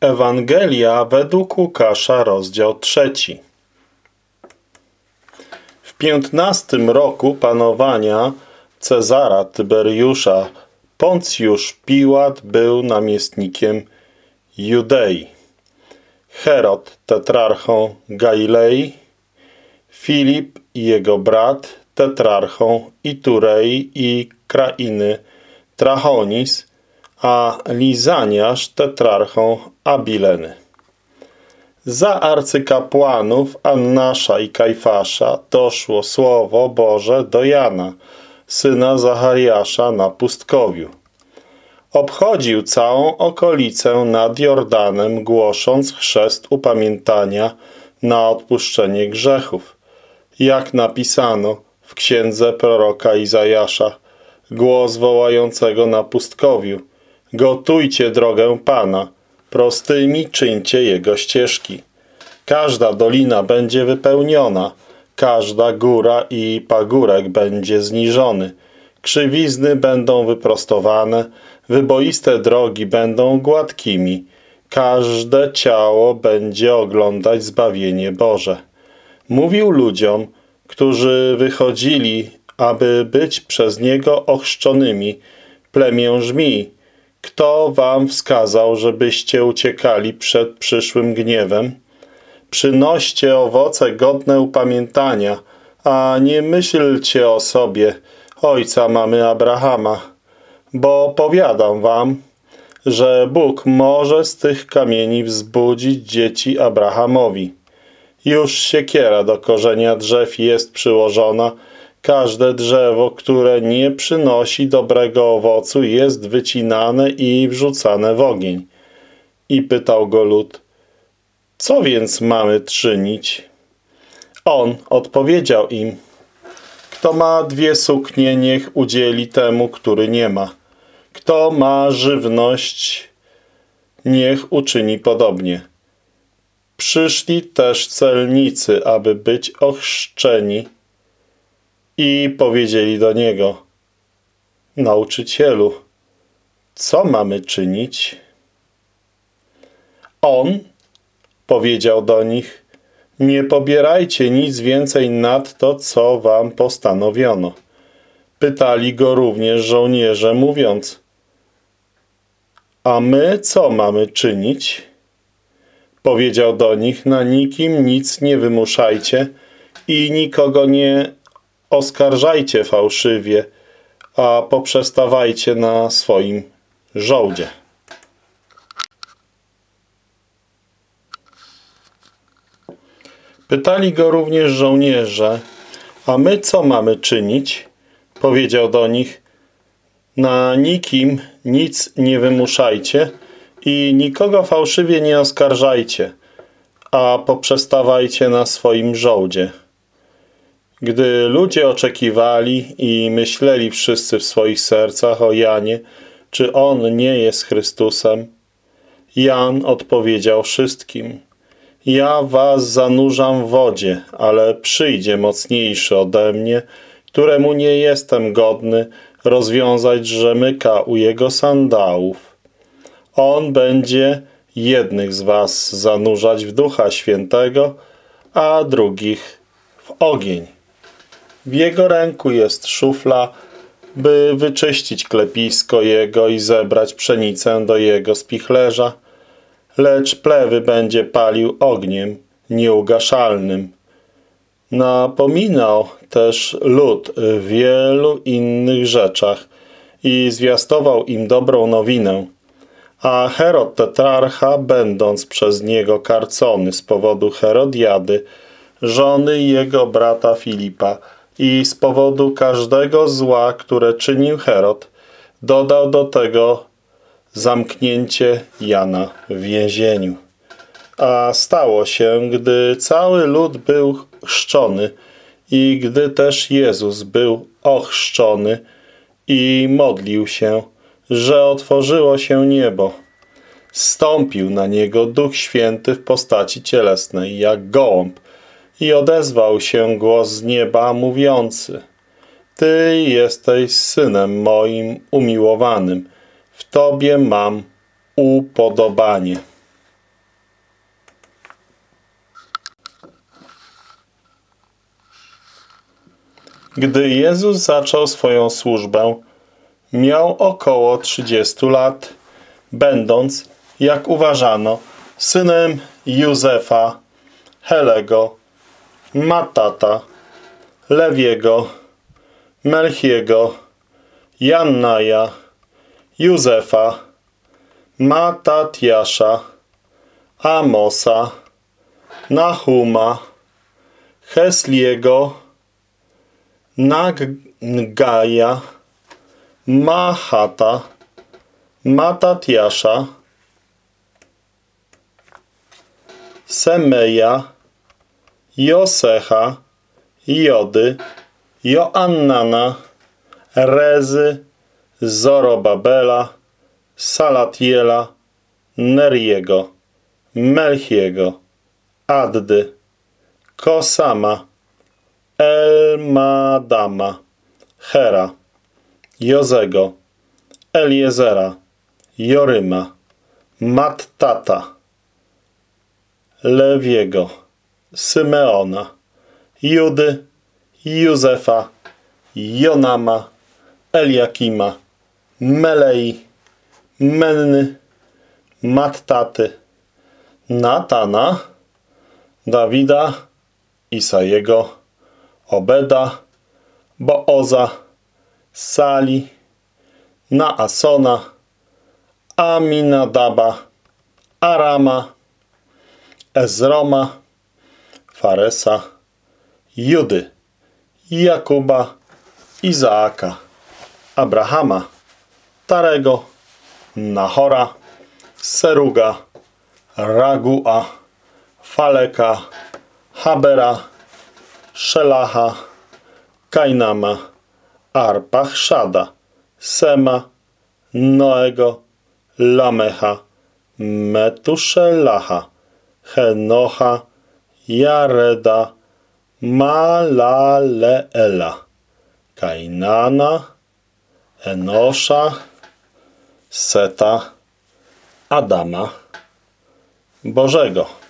Ewangelia według Łukasza, rozdział trzeci. W piętnastym roku panowania Cezara Tyberiusza Poncjusz Piłat był namiestnikiem Judei. Herod tetrarchą Galilei, Filip i jego brat tetrarchą Iturei i krainy Trachonis, a Lizaniasz tetrarchą Abileny. Za arcykapłanów Annasza i Kajfasza doszło słowo Boże do Jana, syna Zachariasza na pustkowiu. Obchodził całą okolicę nad Jordanem, głosząc chrzest upamiętania na odpuszczenie grzechów. Jak napisano w księdze proroka Izajasza, głos wołającego na pustkowiu – Gotujcie drogę Pana, prostymi czyńcie Jego ścieżki. Każda dolina będzie wypełniona, każda góra i pagórek będzie zniżony. Krzywizny będą wyprostowane, wyboiste drogi będą gładkimi. Każde ciało będzie oglądać zbawienie Boże. Mówił ludziom, którzy wychodzili, aby być przez Niego ochrzczonymi, plemię żmi, kto wam wskazał, żebyście uciekali przed przyszłym gniewem? Przynoście owoce godne upamiętania, a nie myślcie o sobie, ojca mamy Abrahama. Bo powiadam wam, że Bóg może z tych kamieni wzbudzić dzieci Abrahamowi. Już siekiera do korzenia drzew jest przyłożona, Każde drzewo, które nie przynosi dobrego owocu, jest wycinane i wrzucane w ogień. I pytał go lud, co więc mamy czynić? On odpowiedział im, kto ma dwie suknie, niech udzieli temu, który nie ma. Kto ma żywność, niech uczyni podobnie. Przyszli też celnicy, aby być ochrzczeni, i powiedzieli do niego, nauczycielu, co mamy czynić? On powiedział do nich, nie pobierajcie nic więcej nad to, co wam postanowiono. Pytali go również żołnierze, mówiąc, a my co mamy czynić? Powiedział do nich, na nikim nic nie wymuszajcie i nikogo nie oskarżajcie fałszywie, a poprzestawajcie na swoim żołdzie. Pytali go również żołnierze, a my co mamy czynić? Powiedział do nich, na nikim nic nie wymuszajcie i nikogo fałszywie nie oskarżajcie, a poprzestawajcie na swoim żołdzie. Gdy ludzie oczekiwali i myśleli wszyscy w swoich sercach o Janie, czy on nie jest Chrystusem, Jan odpowiedział wszystkim, ja was zanurzam w wodzie, ale przyjdzie mocniejszy ode mnie, któremu nie jestem godny rozwiązać rzemyka u jego sandałów. On będzie jednych z was zanurzać w Ducha Świętego, a drugich w ogień. W jego ręku jest szufla, by wyczyścić klepisko jego i zebrać pszenicę do jego spichlerza, lecz plewy będzie palił ogniem nieugaszalnym. Napominał też lud w wielu innych rzeczach i zwiastował im dobrą nowinę. A Herod tetrarcha, będąc przez niego karcony z powodu Herodiady, żony jego brata Filipa, i z powodu każdego zła, które czynił Herod, dodał do tego zamknięcie Jana w więzieniu. A stało się, gdy cały lud był chrzczony i gdy też Jezus był ochrzczony i modlił się, że otworzyło się niebo. Stąpił na niego Duch Święty w postaci cielesnej, jak gołąb, i odezwał się głos z nieba mówiący Ty jesteś synem moim umiłowanym, w Tobie mam upodobanie. Gdy Jezus zaczął swoją służbę, miał około 30 lat, będąc, jak uważano, synem Józefa, Helego Matata, Lewiego, Melchiego, Jannaja, Józefa, Matatiasza, Amosa, Nahuma, Hesliego, Naggaja, Mahata, Matatiasza, Semeja, Josecha, Jody, Joannana, Rezy, Zorobabela, Salatiela, Neriego, Melchiego, Addy, Kosama, Elmadama, Hera, Jozego, Eliezera, Joryma, Mattata, Lewiego, Symeona, Judy, Józefa, Jonama, Eliakima, Melei, Menny, Mattaty, Natana, Dawida, Isajego, Obeda, Booza, Sali, Naasona, Aminadaba, Arama, Ezroma, Faresa, Judy, Jakuba, Izaaka, Abrahama, Tarego, Nahora, Seruga, Ragua, Faleka, Habera, Szelacha, Kainama, Arpachszada, Sema, Noego, Lamecha, Metuszelacha, Henocha, Jareda, Malaleela, Kainana, Enosza, Seta, Adama, Bożego.